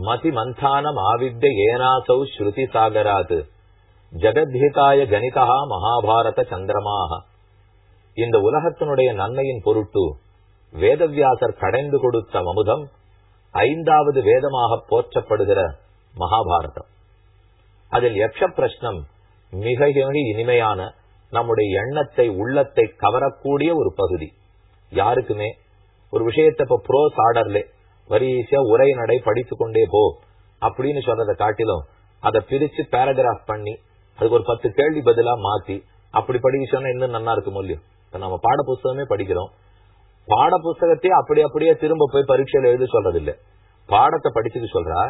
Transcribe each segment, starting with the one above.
மதி மந்தானம் ஆவித்ய ஏனாசௌ ஸ்ருதி சாகராத் ஜெகத்ஹிதாய கணிதா மகாபாரத சந்திரமாக இந்த உலகத்தினுடைய நன்மையின் பொருட்டு வேதவியாசர் கடைந்து கொடுத்த அமுதம் ஐந்தாவது வேதமாக போற்றப்படுகிற மகாபாரதம். அதில் யக்ஷ பிரஷ்னம் மிக மிக இனிமையான நம்முடைய எண்ணத்தை உள்ளத்தை கவரக்கூடிய ஒரு பகுதி. யாருக்குமே? ஒரு விஷயத்தை இப்ப ப்ரோஸ் ஆர்டர்ல வரிசையா உரை நடை படித்து கொண்டே போ அப்படின்னு சொல்றதை காட்டிலும் அதை பிரிச்சு பேராகிராஃப் பண்ணி அதுக்கு ஒரு பத்து கேள்வி பதிலா மாத்தி அப்படி படிக்க சொன்னா இன்னும் நல்லா இருக்கும் இல்லையோ? இப்ப நம்ம பாட புஸ்தகமே படிக்கிறோம். பாட புஸ்தகத்தையே அப்படி அப்படியே திரும்ப போய் பரீட்சையில எழுத சொல்றது இல்ல பாடத்தை படிச்சுட்டு சொல்றா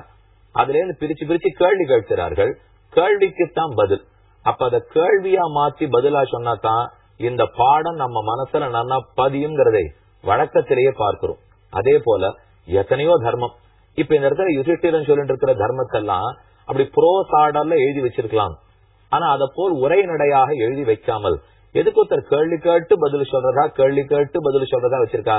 அதுல இருந்து பிரிச்சு பிரிச்சு கேள்வி கேட்கிறார்கள். கேள்விக்குத்தான் பதில். அப்ப அத கேள்வியா மாத்தி பதிலா சொன்னா தான் இந்த பாடம் நம்ம மனசுல நல்லா பதியுங்கிறதை வழக்கத்திலேயே பார்க்கிறோம். அதே போல எத்தனையோ தர்மம். இப்ப இந்த இடத்துல யுதிஷ்டிரன் சொல்லிட்டு இருக்கிற தர்மத்தெல்லாம் அப்படி ப்ரோஸ் சாடல்ல எழுதி வச்சிருக்கலாம். ஆனா அத போல் உரைநடையாக எழுதி வைக்காமல் எதுக்கு ஒருத்தர் கேள்வி கேட்டு பதில் சொல்றதா கேள்வி கேட்டு பதில் சொல்றதா வச்சிருக்கா?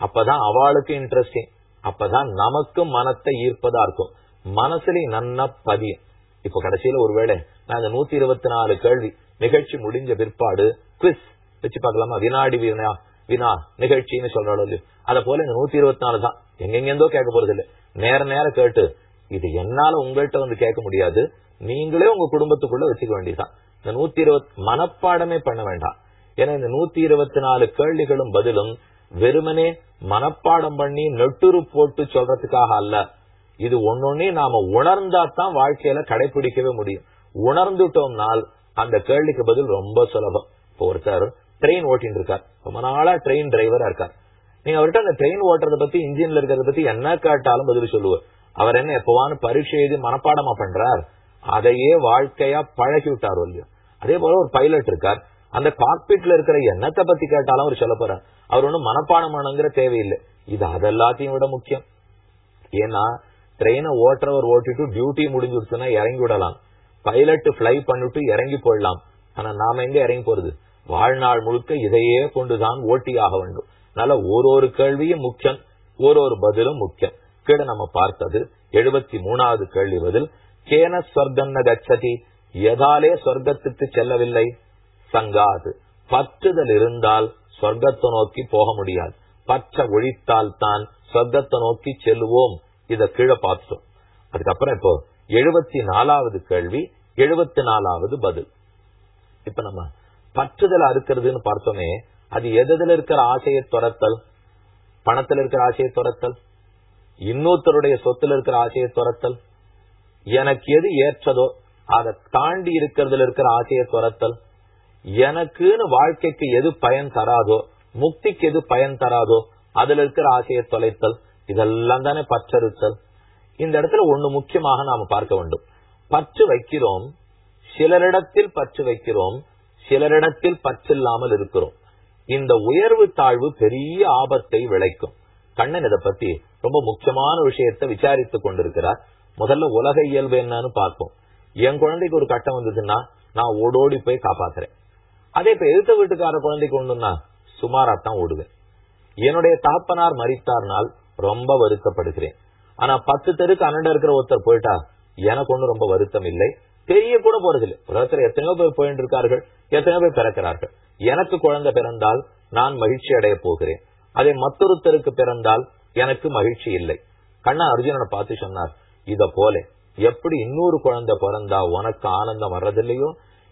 அப்பதான் அவளுக்கு இன்ட்ரெஸ்டிங் அப்பதான் நமக்கும் மனத்தை ஈர்ப்பதா இருக்கும். மனசுலயும் நன்னா பதியும் இப்ப கடைசியில ஒருவேளை நான் இந்த நூத்தி இருபத்தி நாலு கேள்வி நிகழ்ச்சி முடிஞ்ச பிற்பாடு குவிஸ் வச்சு பார்க்கலாமா? வினாடி வினா வினா நிகழ்ச்சின்னு சொல்றோம் இல்லையோ. அத போல இந்த நூத்தி இருபத்தி நாலு தான். எங்கெங்கெந்தோ கேட்க போறது இல்ல நேர நேரம் கேட்டு இது என்னால உங்கள்கிட்ட வந்து கேட்க முடியாது. நீங்களே உங்க குடும்பத்துக்குள்ள வச்சுக்க வேண்டியதுதான். இந்த நூத்தி இருபத்தி மனப்பாடமே பண்ண வேண்டாம். ஏன்னா இந்த நூத்தி இருபத்தி நாலு கேள்விகளும் பதிலும் வெறுமனே மனப்பாடம் பண்ணி நெட்டுரு போட்டு சொல்றதுக்காக அல்ல. இது ஒன்னொன்னே நாம உணர்ந்தா தான் வாழ்க்கையில கடைபிடிக்கவே முடியும். உணர்ந்துட்டோம்னால் அந்த கேள்விக்கு பதில் ரொம்ப சுலபம். இப்போ ஒருத்தர் ட்ரெயின் ஓட்டிட்டு இருக்கார். ரொம்ப நாளா ட்ரெயின் டிரைவரா இருக்கார். நீங்க அவர்கிட்ட அந்த ட்ரெயின் ஓட்டுறத பத்தி இன்ஜின்ல இருக்கிறத பத்தி என்ன கேட்டாலும் பதில் சொல்லுவார். அவர் என்ன எப்பவான பரீட்சை எழுதி மனப்பாடமா பண்றார்? அதையே வாழ்க்கையா பழகி விட்டார் இல்லையோ அதே போல ஒரு பைலட் இருக்கார். அந்த காக்பிட்ல இருக்கிற எண்ணத்தை பத்தி கேட்டாலும் அவர் சொல்ல போறார். அவர் ஒண்ணும் மனப்பாடம் பண்ணுங்கிற தேவையில்லை. இது அதெல்லாத்தையும் விட முக்கியம். ஏன்னா ட்ரெயினை ஓட்டுறவர் ஓட்டிட்டு டியூட்டி முடிஞ்சிருச்சுன்னா இறங்கி விடலாம். பைலட் பிளை பண்ணிட்டு இறங்கி போடலாம் ஆனா நாம எங்க இறங்கி போறது? வாழ்நாள் முழுக்க இதையே கொண்டுதான் ஓட்டியாக வேண்டும். அதனால ஒரு ஒரு கேள்வியும் முக்கியம் ஒரு ஒரு பதிலும் முக்கியம். கீழே நம்ம பார்த்தது எழுபத்தி மூணாவது கேள்வி பதில் கேன ஸ்வர்கன்ன கச்சதி? எதாலே சொர்க்கத்துக்கு செல்லவில்லை? சங்காது. பற்றுதல் இருந்தால் சொர்க்கத்தை நோக்கி போக முடியாது. பற்ற ஒழித்தால் தான் சொர்க்கத்தை நோக்கி செல்லுவோம் இத கீழே பார்த்துட்டோம். அதுக்கப்புறம் இப்போ எழுபத்தி நாலாவது கேள்வி எழுபத்தி நாலாவது பதில். இப்ப நம்ம பற்றுதல் அறுக்கிறதுன்னு பார்த்தோமே அது எதுல இருக்கிற ஆசையை துரத்தல்? பணத்துல இருக்கிற ஆசையை துரத்தல்? இன்னொருத்தருடைய சொத்துல இருக்கிற ஆசையை துரத்தல்? எனக்கு எது ஏற்றதோ அதை தாண்டி இருக்கிறதுல இருக்கிற ஆசையை துரத்தல்? எனக்குன்னு வாழ்க்கைக்கு எது பயன் தராதோ முக்திக்கு எது பயன் தராதோ அதுல இருக்கிற ஆசையை தொலைத்தல். இதெல்லாம் தானே பற்றறுத்தல். இந்த இடத்துல ஒண்ணு முக்கியமாக நாம பார்க்க வேண்டும். பற்று வைக்கிறோம் சிலரிடத்தில் பற்று வைக்கிறோம் சிலரிடத்தில் பற்றில்லாமல் இருக்கிறோம். இந்த உயர்வு தாழ்வு பெரிய ஆபத்தை விளைக்கும். கண்ணன் இதை பத்தி ரொம்ப முக்கியமான விஷயத்தை விசாரித்துக் கொண்டிருக்கிறார். முதல்ல உலக இயல்பு என்னன்னு பார்ப்போம். என் குழந்தைக்கு ஒரு கட்டம் வந்ததுன்னா நான் ஓடோடி போய் காப்பாத்துறேன். அதே இப்ப எழுத்த வீட்டுக்கார குழந்தைக்கு ஒண்ணுன்னா சுமாராத்தான் ஓடுவேன். என்னுடைய தகப்பனார் மறித்தார்னால் ரொம்ப வருத்தப்படுகிறேன். ஆனா பத்து தெருக்கு அண்ணன் இருக்கிற ஒருத்தர் போயிட்டா எனக்கு ஒண்ணும் ரொம்ப வருத்தம் இல்லை. தெரிய கூட போறதில்லை. உலகத்துல எத்தனையோ பேர் போயிட்டு இருக்கார்கள் எத்தனையோ பேர் பிறக்கிறார்கள். எனக்கு குழந்தை பிறந்தால் நான் மகிழ்ச்சி அடைய போகிறேன். அதே மற்றொருத்தருக்கு பிறந்தால் எனக்கு மகிழ்ச்சி இல்லை. கண்ணா அர்ஜுனனை பார்த்து சொன்னார் இத போல எப்படி இன்னொரு குழந்தை பிறந்தா உனக்கு ஆனந்தம் வர்றதில்லையோ?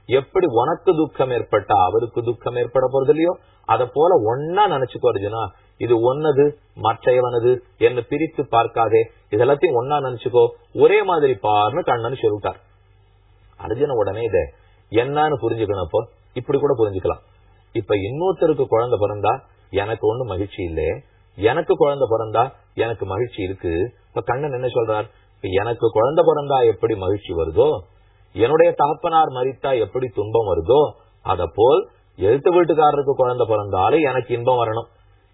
எப்படி உனக்கு துக்கம் ஏற்பட்டா அவருக்கு துக்கம் ஏற்பட போறதில்லையோ? அத போல ஒன்னா நினைச்சுக்கோ அர்ஜுனா இது ஒன்னது மற்றையவனது என்ன பிரித்து பார்க்காதே இதெல்லாத்தையும் ஒன்னா நினைச்சுக்கோ ஒரே மாதிரி பாருன்னு கண்ணன் சொல்லிட்டார். அர்ஜுன உடனே இத என்னன்னு புரிஞ்சுக்கணும் அப்போ இப்படி கூட புரிஞ்சுக்கலாம். இப்ப இன்னொருத்தருக்கு குழந்தை பிறந்தா எனக்கு ஒண்ணு மகிழ்ச்சி இல்லே. எனக்கு குழந்தை பிறந்தா எனக்கு மகிழ்ச்சி இருக்கு. இப்ப கண்ணன் என்ன சொல்றார்? எனக்கு குழந்தை பிறந்தா எப்படி மகிழ்ச்சி வருதோ? என்னுடைய தகப்பனார் மறித்தா எப்படி துன்பம் வருதோ? அத போல் எழுத்து வீட்டுக்காரருக்கு குழந்தை பிறந்தாலே எனக்கு இன்பம் வரணும்.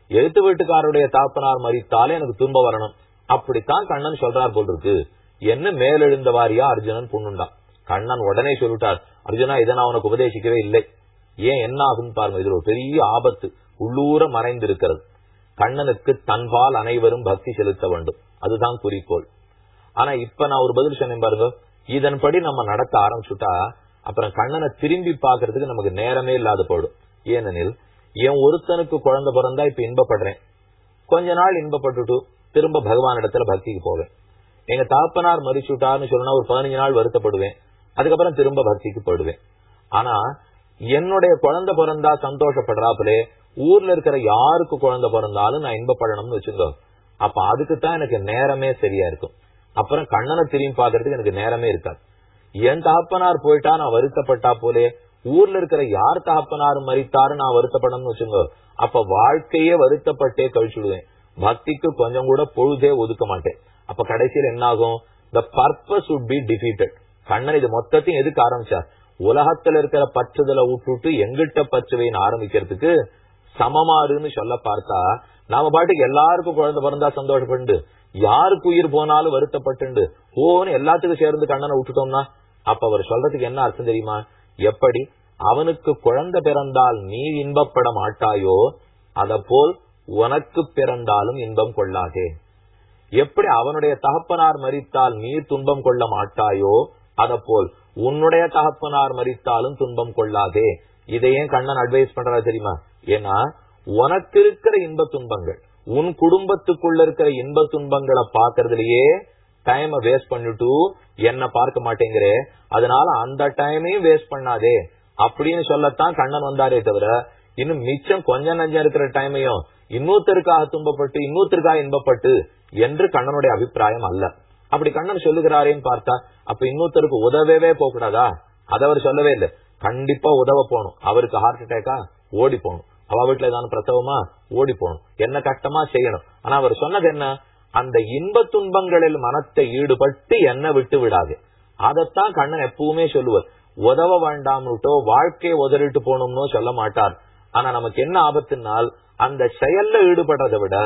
எழுத்து வீட்டுக்காரருடைய தகப்பனார் மறித்தாலே எனக்கு துன்பம் வரணும். அப்படித்தான் கண்ணன் சொல்றார் போல் இருக்கு. என்ன மேலெழுந்த வாரியா அர்ஜுனன் புண்ணுண்டான். கண்ணன் உடனே சொல்லிட்டார் அர்ஜுனா இதை நான் உனக்கு உபதேசிக்கவே இல்லை. ஏன் என்ன ஆகும் பாருங்க இதுல ஒரு பெரிய ஆபத்து. உள்ளூர மறைந்திருக்கிறது. கண்ணனுக்கு தன்பால் அனைவரும் பக்தி செலுத்த வேண்டும். அதுதான் குறிக்கோள். ஆனா இப்ப நான் ஒரு பதில் சொன்னேன் பாருங்க. இதன்படி நம்ம நடத்த ஆரம்பிச்சுட்டா அப்புறம் கண்ணனை திரும்பி பாக்குறதுக்கு நமக்கு நேரமே இல்லாத போயிடும். ஏனெனில் என் ஒருத்தனுக்கு குழந்தை பிறந்தா இப்ப இன்பப்படுறேன். கொஞ்ச நாள் இன்பப்பட்டுட்டு திரும்ப பகவான் இடத்துல பக்திக்கு போவேன். எங்க தாப்பனார் மறிச்சுட்டார்னு சொன்னா ஒரு பதினஞ்சு நாள் வருத்தப்படுவேன். அதுக்கப்புறம் திரும்ப பக்திக்கு போயிடுவேன். ஆனா என்னுடைய குழந்தை பிறந்தா சந்தோஷப்படுறாப்புலே ஊர்ல இருக்கிற யாருக்கு குழந்தை பிறந்தாலும் நான் இன்பப்படணும்னு வச்சுக்கோ. அப்ப அதுக்குத்தான் எனக்கு நேரமே சரியா இருக்கும். அப்புறம் கண்ணனை திரும்பி பாக்குறதுக்கு எனக்கு நேரமே இருக்காது. என் தகப்பனார் போயிட்டா நான் வருத்தப்பட்டா போலே ஊர்ல இருக்கிற யார் தகப்பனார் மறித்தாரு நான் வருத்தப்படணும்னு வச்சுக்கோ. அப்ப வாழ்க்கையே வருத்தப்பட்டே கழிச்சுடுவேன். பக்திக்கு கொஞ்சம் கூட பொழுதே ஒதுக்க மாட்டேன். அப்ப கடைசியில் என்ன ஆகும் the purpose would be defeated Kannan இது மொத்தத்தையும் எதுக்கு ஆரம்பிச்சார்? உலகத்துல இருக்கிற பற்றுதலை விட்டுட்டு எங்கிட்ட பற்றுவைன்னு ஆரம்பிக்கிறதுக்கு சமமாறுன்னு சொல்ல பார்த்தா நாம பாட்டுக்கு எல்லாருக்கும் குழந்தை பிறந்தா சந்தோஷப்பட்டு யாருக்கு உயிர் போனாலும் வருத்தப்பட்டுண்டு. ஓன்னு எல்லாத்துக்கும் சேர்ந்து கண்ணனை விட்டுட்டோம்னா அப்ப அவர் சொல்றதுக்கு என்ன அர்த்தம் தெரியுமா? எப்படி? அவனுக்கு குழந்தை பிறந்தால் நீ இன்பப்பட மாட்டாயோ? அத போல் உனக்கு பிறந்தாலும் இன்பம் கொள்ளாதே. எப்படி அவனுடைய தகப்பனார் மறித்தால் நீ துன்பம் கொள்ள மாட்டாயோ? அத போல் உன்னுடைய தகப்பனார் மறித்தாலும் துன்பம் கொள்ளாதே. இதையே கண்ணன் அட்வைஸ் பண்றா தெரியுமா? ஏன்னா உனக்கு இருக்கிற இன்ப துன்பங்கள் உன் குடும்பத்துக்குள்ள இருக்கிற இன்ப துன்பங்களை பாக்குறதுலயே டைம வேஸ்ட் பண்ணிட்டு என்ன பார்க்க மாட்டேங்கிறே. அதனால அந்த டைமையும் வேஸ்ட் பண்ணாதே. அப்படின்னு சொல்லத்தான் கண்ணன் வந்தாரே தவிர இன்னும் மிச்சம் கொஞ்சம் நஞ்சம் இருக்கிற டைமையும் இன்னொருத்தருக்காக துன்பப்பட்டு இன்னொருத்தருக்காக இன்பப்பட்டு என்று கண்ணனுடைய அபிப்பிராயம் அல்ல. அப்படி கண்ணன் சொல்லுகிறாரேன்னு பார்த்தா அப்ப இன்னொருத்தருக்கு உதவவே போக கூடாதா அதை அவர் சொல்லவே இல்லை. கண்டிப்பா உதவ போகணும். அவருக்கு ஹார்ட் அட்டாக்கா ஓடி போகணும். அவ வீட்டுல ஏதாவது பிரசவமா ஓடி போகணும். என்ன கட்டமா செய்யணும். ஆனா அவர் சொன்னது என்ன? அந்த இன்ப துன்பங்களில் மனத்தை ஈடுபட்டு என்ன விட்டு விடாது. அதைத்தான் கண்ணன் எப்பவுமே சொல்லுவார். உதவ வேண்டாம்னுட்டோ வாழ்க்கையை உதறிட்டு போகணும்னோ சொல்ல மாட்டார். ஆனா நமக்கு என்ன ஆபத்துனால் அந்த செயல்ல ஈடுபடுறதை விட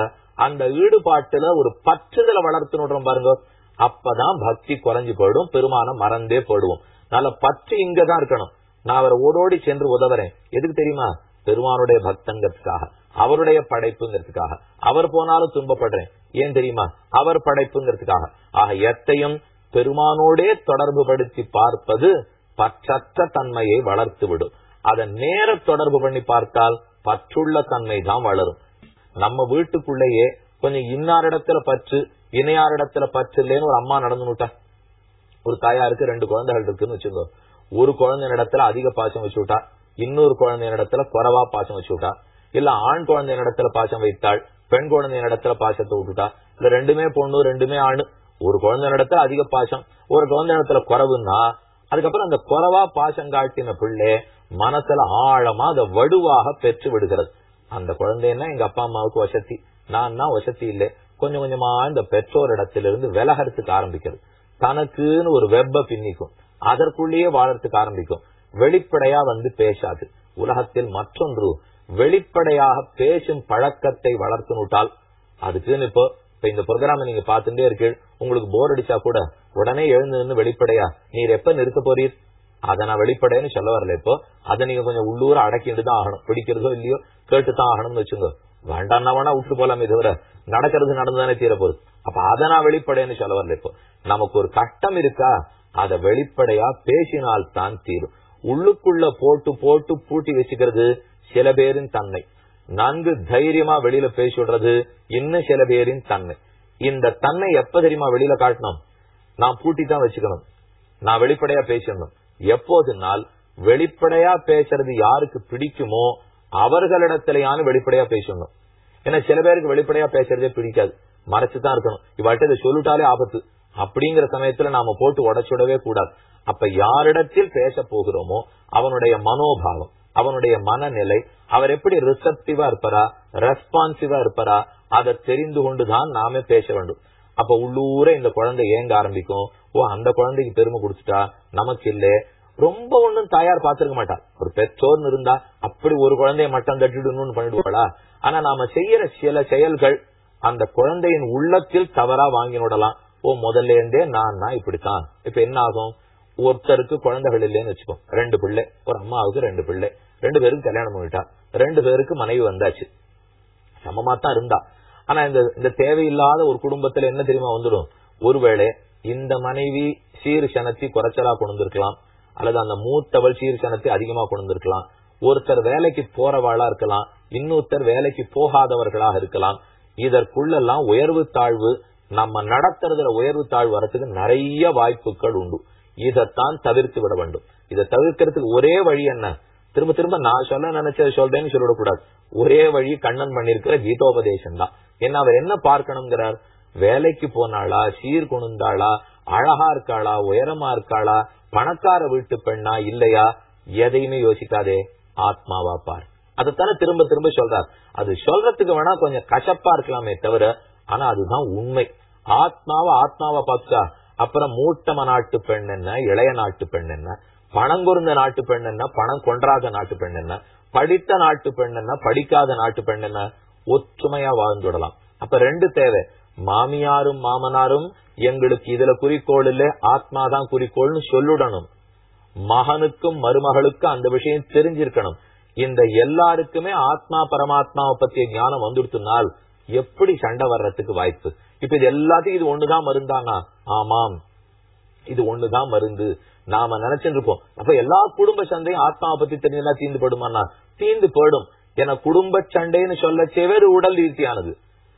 அந்த ஈடுபாட்டுல ஒரு பற்றுதலை வளர்த்துனுடுறோம் பாருங்க. அப்பதான் பக்தி குறைஞ்சு போயிடும் பெருமான மறந்தே போயிடுவோம் நல்ல பற்று இங்கதான் இருக்கணும். நான் அவரை ஓடோடி சென்று உதவுறேன். எதுக்கு தெரியுமா? பெருமானுடைய பக்தங்கிறதுக்காக அவருடைய படைப்புங்கிறதுக்காக. அவர் போனாலும் துன்பப்படுறேன். ஏன் தெரியுமா? அவர் படைப்புங்கிறதுக்காக. ஆக எத்தையும் பெருமானோடே தொடர்பு படுத்தி பார்ப்பது பற்றற்ற தன்மையை வளர்த்து விடும் அதை நேர தொடர்பு பண்ணி பார்த்தால் பற்றுள்ள தன்மை தான் வளரும். நம்ம வீட்டுக்குள்ளேயே கொஞ்சம் இன்னார் இடத்துல பற்று இணையார் இடத்துல பற்று இல்லைன்னு ஒரு அம்மா நடந்து விட்டா. ஒரு தாயாருக்கு ரெண்டு குழந்தைகள் இருக்குன்னு வச்சுக்கோ. ஒரு குழந்தை இடத்துல அதிக பாசம் வச்சு விட்டா இன்னொரு குழந்தை இடத்துல குறவா பாசம் வச்சு விட்டா இல்ல ஆண் குழந்தை இடத்துல பாசம் வைத்தாள் பெண் குழந்தை இடத்துல பாசத்தை விட்டுட்டா இல்ல ரெண்டுமே பொண்ணு ரெண்டுமே ஆணு ஒரு குழந்தை இடத்துல அதிக பாசம் ஒரு குழந்தை இடத்துல குறவுன்னா அதுக்கப்புறம் அந்த குறவா பாசம் காட்டின பிள்ளை மனசுல ஆழமா அதை வடுவாக பெற்று விடுகிறது. அந்த குழந்தைன்னா எங்க அப்பா அம்மாவுக்கு வசதி. நான் தான் வசதி இல்லை. கொஞ்சம் கொஞ்சமா இந்த பெற்றோர் இடத்திலிருந்து விலகறதுக்கு ஆரம்பிக்கிறது. தனக்குன்னு ஒரு வெப்ப பின்னிக்கும். அதற்குள்ளேயே வாழறதுக்கு ஆரம்பிக்கும். வெளிப்படையா வந்து பேசாது. உலகத்தில் மற்றொன்று வெளிப்படையாக பேசும் பழக்கத்தை வளர்த்துனுட்டால் அதுக்குன்னு இப்போ இப்ப இந்த ப்ரோக்ராம் நீங்க பாத்துட்டே இருக்கு உங்களுக்கு போர் அடிச்சா கூட உடனே எழுந்து நின்று வெளிப்படையா நீர் எப்ப நிறுத்த போறீர்? அதை நான் வெளிப்படைன்னு சொல்ல வரல இப்போ. அதை நீங்க கொஞ்சம் உள்ளூர அடக்கிட்டு தான் ஆகணும். பிடிக்கிறதோ இல்லையோ கேட்டுதான் ஆகணும்னு வச்சுங்க வேண்டாம்னா வேணா விட்டு போலாமே தவிர நடக்கிறது நடந்துதானே தீரப்போகுது அப்ப அதை நான் வெளிப்படைன்னு சொல்ல வரல இப்போ. நமக்கு ஒரு கட்டம் இருக்கா? அதை வெளிப்படையா பேசினால் தான் தீரும். உள்ளுக்குள்ள போட்டு போட்டு பூட்டி வச்சுக்கிறது சில பேரின் தன்மை. நன்கு தைரியமா வெளியில பேசி விடுறது இன்னும் சில பேரின் தன்மை. இந்த தன்மை எப்ப தெரியுமா வெளியில காட்டணும்? நான் பூட்டி தான் வச்சுக்கணும். நான் வெளிப்படையா பேசணும் எப்போதுனால் வெளிப்படையா பேசுறது யாருக்கு பிடிக்குமோ அவர்களிடத்திலேயான வெளிப்படையா பேசணும். ஏன்னா சில பேருக்கு வெளிப்படையா பேசுறதே பிடிக்காது. மறைச்சுதான் இருக்கணும். இவர்கிட்ட இதை சொல்லிட்டாலே ஆபத்து. அப்படிங்கிற சமயத்துல நாம போட்டு உடச்சுடவே கூடாது. அப்ப யாரிடத்தில் பேச போகிறோமோ அவனுடைய மனோபாவம் அவனுடைய மனநிலை அவர் எப்படி ரிசப்டிவா இருப்பாரா ரெஸ்பான்சிவா இருப்பாரா அதை தெரிந்து கொண்டுதான் நாமே பேச வேண்டும். அப்ப உள்ளூர இந்த குழந்தை ஏங்க ஆரம்பிக்கும்? ஓ அந்த குழந்தைக்கு பெருமை கொடுத்துட்டா? நமக்கு இல்ல. ரொம்ப ஒண்ணும் தாயார் பாத்துருக்க மாட்டா. ஒரு பெற்றோர்னு இருந்தா அப்படி ஒரு குழந்தைய மட்டம் தட்டிடணும்னு பண்ணிடுவாளா? ஆனா நாம செய்யற சில செயல்கள் அந்த குழந்தையின் உள்ளத்தில் தவறா வாங்கி விடலாம் ஓ முதல்ல இருந்தே நான் தான் இப்படித்தான். இப்ப என்ன ஆகும்? ஒருத்தருக்கு குழந்தைகள் இல்லைன்னு வச்சுக்கோ. ரெண்டு பிள்ளை. ஒரு அம்மாவுக்கு ரெண்டு பிள்ளை. ரெண்டு பேருக்கு கல்யாணம் பண்ணிட்டா. ரெண்டு பேருக்கு மனைவி வந்தாச்சு. சமமா தான் இருந்தா. ஆனா இந்த இந்த தேவையில்லாத ஒரு குடும்பத்துல என்ன தெரியுமா வந்துடும்? ஒருவேளை இந்த மனைவி சீர் சனத்தி குறைச்சலா கொண்டிருக்கலாம் அல்லது அந்த மூத்தவள் சீர் சனத்தி அதிகமா கொண்டிருக்கலாம் ஒருத்தர் வேலைக்கு போறவாளா இருக்கலாம் இன்னொருத்தர் வேலைக்கு போகாதவர்களாக இருக்கலாம். இதற்குள்ளெல்லாம் உயர்வு தாழ்வு நம்ம நடத்துறதுல உயர்வு தாழ்வு வரத்துக்கு நிறைய வாய்ப்புகள் உண்டு. இதைத்தான் தவிர்த்து விட வேண்டும். இதை தவிர்க்கிறதுக்கு ஒரே வழி என்ன? திரும்ப திரும்ப நான் சொல்ல நினைச்சது சொல்றேன்னு சொல்லிடக்கூடாது. ஒரே வழி கண்ணன் பண்ணிருக்கிற கீதோபதேசம் தான் என்ன அவர் என்ன பார்க்கணுங்கிறார்? வேலைக்கு போனாளா சீர் கொணுந்தாளா அழகா இருக்காளா உயரமா இருக்காளா பணக்கார வீட்டு பெண்ணா இல்லையா எதையுமே யோசிக்காதே ஆத்மாவா பார். அதைத்தானே திரும்ப திரும்ப சொல்றார். அது சொல்றதுக்கு வேணா கொஞ்சம் கசப்பா இருக்கலாமே தவிர ஆனா அதுதான் உண்மை. ஆத்மாவா ஆத்மாவா பார்த்தா அப்புறம் மூட்டம நாட்டு பெண் என்ன இளைய நாட்டு பெண் என்ன பணம் குறைந்த நாட்டு பெண் என்ன பணம் கொன்றாத நாட்டு பெண் என்ன படித்த நாட்டு பெண் என்ன படிக்காத நாட்டு பெண் என்ன ஒற்றுமையா வாழ்ந்துடலாம் அப்ப ரெண்டு தேவை. மாமியாரும் மாமனாரும் எங்களுக்கு இதுல குறிக்கோள் இல்ல ஆத்மாதான் குறிக்கோள்னு சொல்லுடணும். மகனுக்கும் மருமகளுக்கும் அந்த விஷயம் தெரிஞ்சிருக்கணும். இந்த எல்லாருக்குமே ஆத்மா பரமாத்மாவை பத்திய ஞானம் வந்துடுத்துனால் எப்படி சண்டை வர்றதுக்கு வாய்ப்பு? இப்ப இது எல்லாத்தையும் இது ஒண்ணுதான் மருந்தானா? ஆமாம். இது ஒண்ணுதான் மருந்து. நாம நினைச்சுட்டு இருப்போம். அப்ப எல்லா குடும்ப சண்டையும் ஆத்மாவை பத்தி தெரிஞ்சா தீந்து படுமானா தீந்து போயிடும். என குடும்ப சண்டைன்னு சொல்ல உடல் ரீதியானது.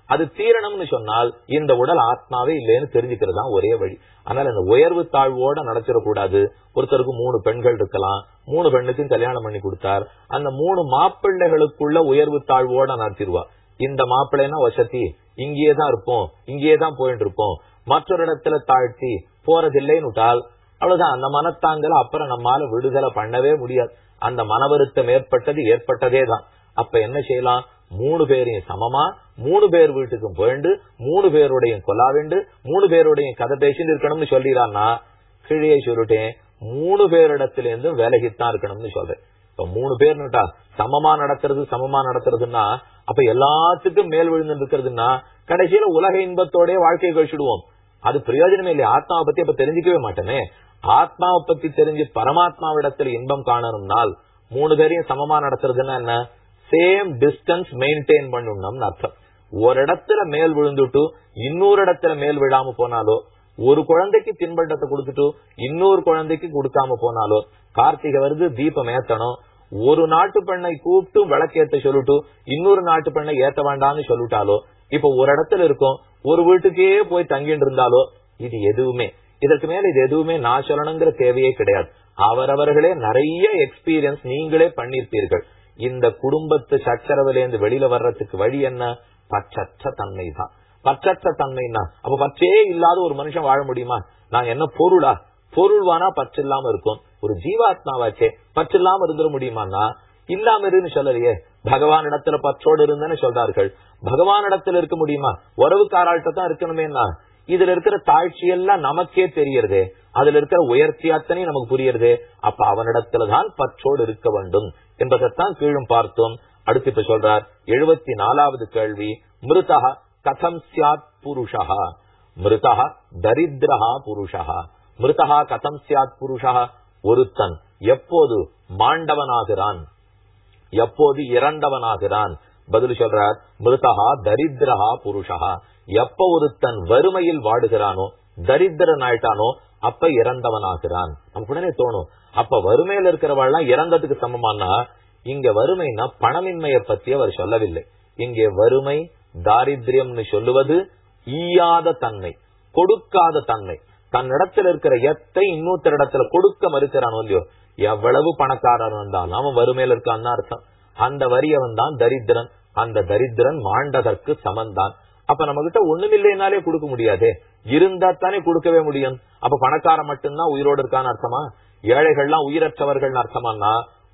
அது தீரணம்னு சொன்னால் இந்த உடல் ஆத்மாவே இல்லைன்னு தெரிஞ்சுக்கிறது தான் ஒரே வழி. அதனால இந்த உயர்வு தாழ்வோட நடத்திடக்கூடாது. ஒருத்தருக்கு மூணு பெண்கள் இருக்கலாம். மூணு பெண்ணுக்கும் கல்யாணம் பண்ணி கொடுத்தார். அந்த மூணு மாப்பிள்ளைகளுக்குள்ள உயர்வு தாழ்வோட நடத்திடுவா. இந்த மாப்பிள்ளைனா வசதி. இங்கேயே தான் இருப்போம். இங்கேயே தான் போயிட்டு இருப்போம். மற்றொரு இடத்துல தாழ்த்தி போறதில்லைன்னு விட்டால் அவ்வளவுதான். அந்த மனத்தாங்கல அப்புறம் நம்மால விடுதலை பண்ணவே முடியாது. அந்த மன வருத்தம் ஏற்பட்டது ஏற்பட்டதே தான் அப்ப என்ன செய்யலாம்? மூணு பேரையும் சமமா மூணு பேர் வீட்டுக்கும் போயிண்டு மூணு பேருடைய கொலாவிண்டு மூணு பேருடைய கதை பேசிட்டு இருக்கணும்னு சொல்லிடான்னா கிழியை சொல்லிட்டேன் மூணு பேரிடத்துல இருந்து விலகித்தான் இருக்கணும்னு சொல்றேன். இப்ப மூணு பேர்னுட்டா சமமா நடக்கிறது சமமா நடத்துறதுன்னா அப்ப எல்லாத்துக்கும் மேல் விழுந்து இருக்கிறதுன்னா கடைசியில உலக இன்பத்தோட வாழ்க்கையை கழிச்சுடுவோம். அது பிரயோஜனமே இல்லையா. ஆத்மாவை பத்தி அப்ப தெரிஞ்சுக்கவே மாட்டேனே ஆத்மாவை பத்தி தெரிஞ்சு பரமாத்மாவிடத்துல இன்பம் காணணும்னால் மூணு பேரையும் சமமா நடத்துறதுன்னா என்ன? சேம் டிஸ்டன்ஸ் மெயின்டைன் பண்ணணும்னு அர்த்தம். ஒரு இடத்துல மேல் விழுந்துட்டு இன்னொரு இடத்துல மேல் விழாம போனாலோ ஒரு குழந்தைக்கு தின்பண்டத்தை கொடுத்துட்டு இன்னொரு குழந்தைக்கு கொடுக்காம போனாலோ கார்த்திகை வருது தீபம் ஏத்தணும். ஒரு நாட்டு பெண்ணை கூப்பிட்டு விளக்கேத்த சொல்லிட்டு இன்னொரு நாட்டு பெண்ணை ஏத்த வேண்டாம்னு சொல்லிட்டாலோ இப்ப ஒரு இடத்துல இருக்கும் ஒரு வீட்டுக்கே போய் தங்கிட்டு இருந்தாலோ இது எதுவுமே. இதற்கு மேல இது எதுவுமே நான் சொல்லணுங்கிற தேவையே கிடையாது. அவரவர்களே நிறைய எக்ஸ்பீரியன்ஸ் நீங்களே பண்ணிருப்பீர்கள் இந்த குடும்பத்து சச்சரவிலேருந்து வெளியில வர்றதுக்கு வழி என்ன? பச்சற்ற தன்மை தான் பச்சற்ற தன்மைன்னா அப்ப பச்சே இல்லாத ஒரு மனுஷன் வாழ முடியுமா? நான் என்ன பொருளா? பொருள்வானா பச்சு இல்லாம இருக்கும். ஒரு ஜீவாத்மாவாச்சே பற்று இல்லாம இருந்துட முடியுமான்னா இல்லாம இருன்னு சொல்லலையே. பகவான் இடத்துல பற்றோடு இருந்தேன்னு சொல்றார்கள். பகவான் இடத்துல இருக்க முடியுமா? உறவுக்காராள்கிட்ட தான் இருக்கணுமேனா இதுல இருக்கிற தாழ்ச்சி எல்லாம் நமக்கே தெரியறதே. அதுல இருக்கிற உயர்த்தி அத்தனை நமக்கு புரியறது. அப்ப அவனிடத்துலதான் பற்றோடு இருக்க வேண்டும். என்பதைத்தான் கீழும் பார்த்தோம் அடுத்து இப்ப சொல்றார் எழுபத்தி நாலாவது கேள்வி மிருதா கதம் சியாத் புருஷா மிருதா தரித்திரஹா புருஷா மிருதா கதம் சியாத் புருஷா ஒருத்தன் எப்போது மாண்டவனாகிறான்? எப்போது இறந்தவனாகிறான்? பதில் சொல்றார் மிருதா தரித்திரஹா புருஷா எப்ப ஒருத்தன் வறுமையில் வாடுகிறானோ தரித்திரன் ஆயிட்டானோ அப்ப இறந்தவனாகிறான். நமக்கு உடனே தோணும். அப்ப வறுமையில இருக்கிறவாள்லாம் இறந்ததுக்கு சமமானா? இங்க வறுமைனா பணமின்மையை பத்தி அவர் சொல்லவில்லை. இங்கே வறுமை தாரித்யம்னு சொல்லுவது ஈயாத தன்மை கொடுக்காத தன்மை. தன்னிடத்துல இருக்கிற எத்தை இன்னொருத்தர் இடத்துல கொடுக்க மறுக்கிறானோ இல்லையோ? எவ்வளவு பணக்காரன் வந்தாலும் அவன் வறுமையில இருக்கான்னு அர்த்தம். அந்த வரியவன் தான் தரித்திரன். அந்த தரித்திரன் மாண்டதற்கு சமந்தான். அப்ப நம்ம கிட்ட ஒண்ணுமில்லைனாலே கொடுக்க முடியாதே. இருந்தா தானே கொடுக்கவே முடியும். அப்ப பணக்காரன் மட்டும்தான் உயிரோடு இருக்கான்னு அர்த்தமா? ஏழைகள்லாம் உயிரற்றவர்கள் அர்த்தமானா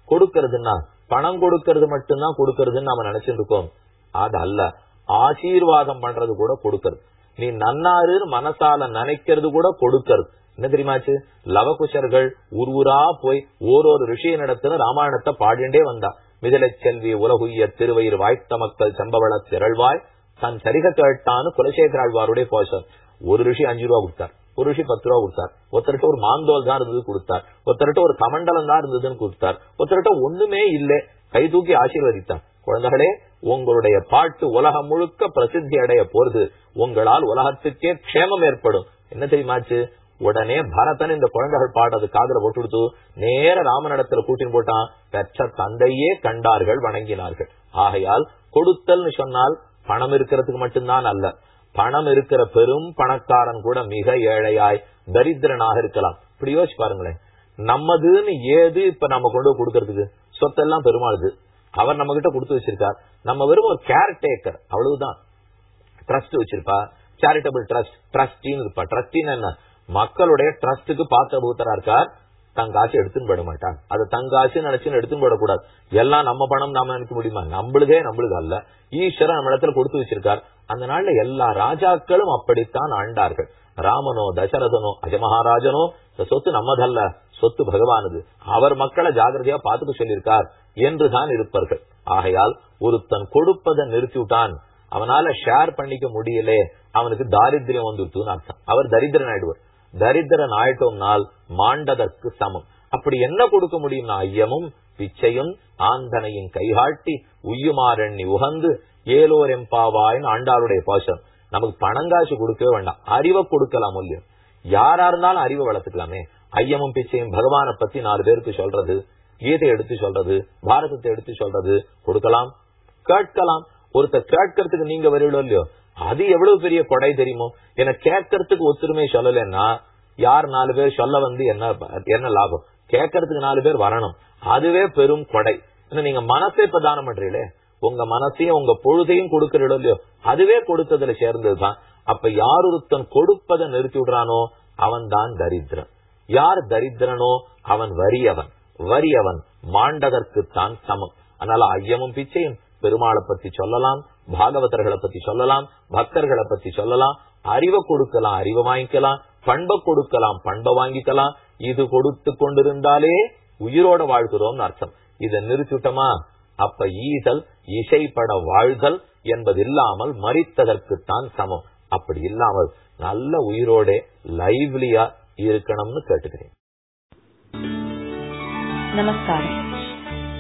கொடுக்கறதுன்னா பணம் கொடுக்கறது மட்டும்தான் கொடுக்கறதுன்னு நாம நினைச்சிருக்கோம் அது அல்ல. ஆசீர்வாதம் பண்றது கூட கொடுக்கறது. நீ நன்னாரு மனசால நினைக்கிறது கூட கொடுக்கறது. என்ன தெரியுமாச்சு? லவகுஷர்கள் ஊர் ஊரா போய் ஓரொரு ரிஷிய நடத்தின ராமாயணத்தை பாடிண்டே வந்தா. மிதலை செல்வி உலகுய்ய திருவயிறு வாய்த்த மக்கள் செம்பவள திரள்வாய் தன் சரிக கேட்டான்னு குலசேகர ஆழ்வாருடைய ஒரு ரிஷி அஞ்சு ரூபா கொடுத்தார். ஒரு ரிஷி பத்து ரூபா கொடுத்தார். ஒருத்தர்கிட்ட ஒரு மாந்தோல் தான் இருந்தது கொடுத்தார். ஒருத்தர்கிட்ட ஒரு கமண்டலம் தான் இருந்ததுன்னு கொடுத்தார். ஒருத்தர்கிட்ட ஒண்ணுமே இல்லை. கை தூக்கி ஆசீர்வதித்தார். குழந்தைகளே உங்களுடைய பாட்டு உலகம் முழுக்க பிரசித்தி அடைய போறது. உங்களால் உலகத்துக்கே க்ஷேமம் ஏற்படும். என்ன தெரியுமாச்சு? உடனே பரதன் இந்த குழந்தைகள் பாடுறது காதல போட்டு கொடுத்து நேர ராமனிடத்துல கூட்டின்னு போட்டான். பெற்ற தந்தையே கண்டார்கள் வணங்கினார்கள். ஆகையால் கொடுத்தல்னு சொன்னால் பணம் இருக்கிறதுக்கு மட்டும்தான் அல்ல. பணம் இருக்கிற பெரும் பணக்காரன் கூட மிக ஏழையாய் தரித்திரனாக இருக்கலாம். இப்படி யோசிச்சு பாருங்களேன். நம்மதுன்னு ஏது இப்ப நம்ம கொண்டு கொடுக்கறதுக்கு? சொத்தெல்லாம் பெருமாளுது அவர் நம்ம கிட்ட கொடுத்து வச்சிருக்கார். நம்ம வெறும் ஒரு கேர் டேக்கர் அவ்வளவுதான். ட்ரஸ்ட் வச்சிருப்பா. சேரிட்டபிள் ட்ரஸ்ட் ட்ரஸ்டின்னு இருப்பா. ட்ரஸ்டின்னு என்ன? மக்களுடைய ட்ரஸ்டுக்கு பாத்திர பூத்தரா இருக்கார். தங்காசு எடுத்துன்னு போட மாட்டான் அது தங்காசு நினைச்சுன்னு எடுத்துன்னு போடக்கூடாது எல்லாம் நம்ம பணம் நாம நினைக்க முடியுமா? நம்மளுதே நம்மளுக்கு அல்ல. ஈஸ்வரன் நம்ம இடத்துல கொடுத்து வச்சிருக்கார். அந்த நாள்ல எல்லா ராஜாக்களும் அப்படித்தான் ஆண்டார்கள். ராமனோ தசரதனோ அஜமகாராஜனோ இந்த சொத்து நம்மதல்ல. சொத்து பகவானது. அவர் மக்களை ஜாகிரதையா பாத்துக்க சொல்லியிருக்கார் என்றுதான் இருப்பார்கள். ஆகையால் ஒருத்தன் கொடுப்பதை நிறுத்தி விட்டான் அவனால ஷேர் பண்ணிக்க முடியலே. அவனுக்கு தாரித்திரியம் வந்துருத்துன்னு அர்த்தம். அவர் தரித்திரன் ஆயிடுவார் தரித்திரன் ஆயிட்டோம்னால் மாண்டதற்கு சமம். அப்படி என்ன கொடுக்க முடியும்னா ஐயமும் பிச்சையும் ஆந்தனையும் கைகாட்டி உய்யுமாறெண்ணி உகந்து ஏலோர் எம்பாவாயின் ஆண்டாளுடைய பாசம். நமக்கு பணங்காசு கொடுக்கவே வேண்டாம். அறிவை கொடுக்கலாம் இல்லையோ யாரா இருந்தாலும் அறிவை வளர்த்துக்கலாமே. ஐயமும் பிச்சையும் பகவானை பத்தி நாலு பேருக்கு சொல்றது கீதை எடுத்து சொல்றது பாரதத்தை எடுத்து சொல்றது கொடுக்கலாம் கேட்கலாம். ஒருத்தர் கேட்கறதுக்கு நீங்க வருவீங்களோ இல்லையோ அது எவ்வளவு பெரிய கொடை தெரியுமோ? என கேட்கறதுக்கு ஒத்துருமை சொல்லலைன்னா யார் நாலு பேர் சொல்ல வந்து என்ன என்ன லாபம்? கேட்கறதுக்கு நாலு பேர் வரணும். அதுவே பெரும் கொடை. நீங்க மனசே இப்ப தானம் பண்றீங்களே? உங்க மனசையும் உங்க பொழுதையும் கொடுக்கறீங்களோ இல்லையோ? அதுவே கொடுத்ததுல சேர்ந்ததுதான். அப்ப யார் ஒருத்தன் கொடுப்பதை நிறுத்தி விடுறானோ அவன் தான் தரித்திரன். யார் தரித்திரனோ அவன் வறியவன். வறியவன் மாண்டகர்க்குத்தான் சமம். அதனால ஐயமும் பிச்சையும் பெருமாளை பத்தி சொல்லலாம். பாகவதர்களை பத்தி சொல்லலாம் பக்தர்களை பத்தி சொல்லலாம் அறிவை கொடுக்கலாம் அறிவை வாங்கிக்கலாம் பண்பை கொடுக்கலாம் பண்பை வாங்கிக்கலாம். இது கொடுத்து கொண்டிருந்தாலே உயிரோட வாழ்கிறோம் அர்த்தம். இதை நிறுத்திட்டோமா அப்ப ஈதல் இசைப்பட வாழ்தல் என்பது இல்லாமல் மறித்ததற்குத்தான் சமம். அப்படி இல்லாமல் நல்ல உயிரோட லைவ்லியா இருக்கணும்னு கேட்டுக்கிறேன். நமஸ்காரம்.